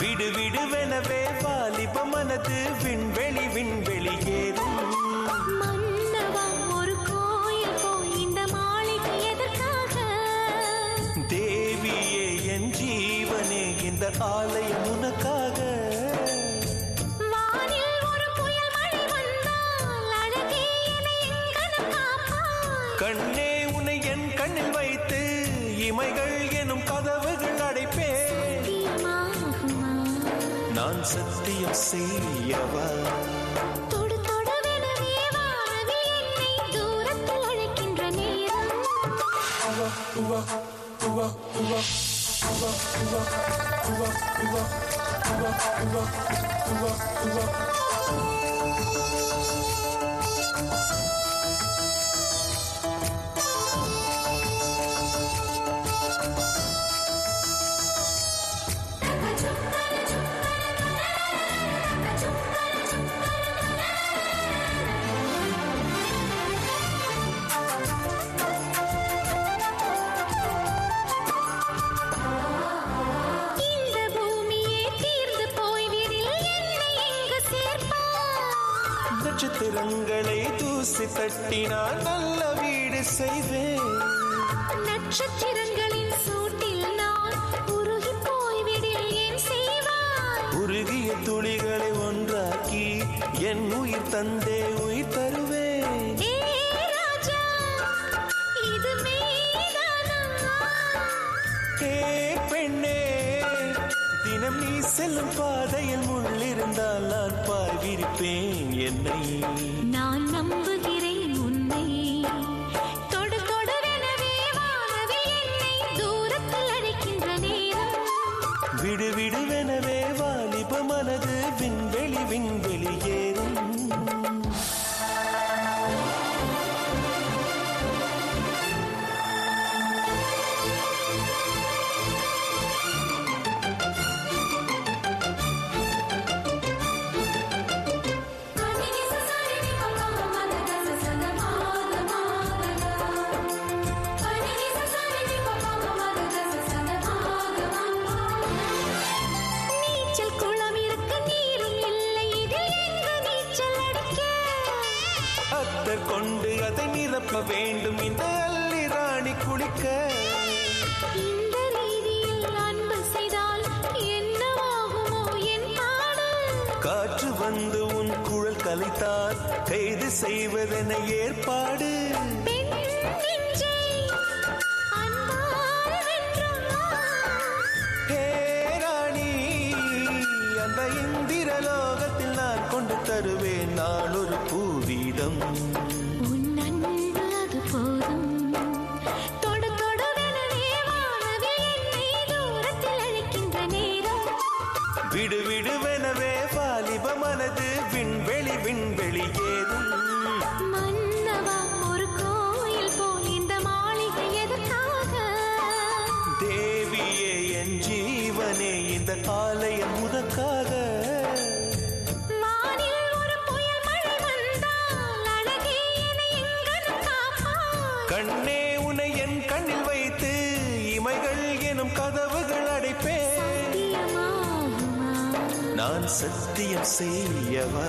விடு விடுவெனவே வாலிப மனது விண்வெளி விண்வெளி ஏறும் தேவியே என் ஜீவனே இந்த ஆலயம் உனக்காக. கண்ணே உன்னை என் கண்ணில் வைத்து இமைகள் எனும் கதவுகள் அடைப்பேன். நான் சத்தியம் செய்யவா தொடு தொடுவெனவே நட்சத்திரங்களை தூசி தட்டினால் நல்ல வீடு செய்வேன் நட்சத்திரங்களின் சூட்டில் நான் உருகி போய்விடில் ஏன் செய்வாய்? உருகிய துளிகளை ஒன்றாக்கி என் உயிர் தந்தே உயிர் தருவேன் ஏ பெண்ணே தினம் நீ செல்லும் பாதையில் முள்ளிருந்தால் நான் பாய் விரிப்பேன் என்னை. நான் நம்புகிறேன் உன்னை. விடு விடுவெனவே வாலிப மனது விண்வெளி விண்வெளி ஏறும். அத்தர் கொண்டு அதை நிரப்ப வேண்டும். இந்த அள்ளி ராணி குளிக்க. இந்த ரீதியில் அன்பு செய்தால் என்னவாகுமோ என் பாடு காற்று வந்து உன் குழல் கலைத்தால் கைது செய்வதென ஏற்பாடு. ஹே ராணி அந்த கொண்டு தருவேன் நான் ஒரு பூவீதம். விடு விடுவெனவே வாலிப மனது விண்வெளி விண்வெளி ஏறும் மன்னவா ஒரு கோயில் போல் இந்த மாளிகை எதற்காக? தேவியே என் ஜீவனே இந்த ஆலயம் உனக்காக. கண்ணே உன்னை என் கண்ணில் வைத்து இமைகள் எனும் கதவுகள் அடைப்பேன். நான் சத்தியம் செய்யவா?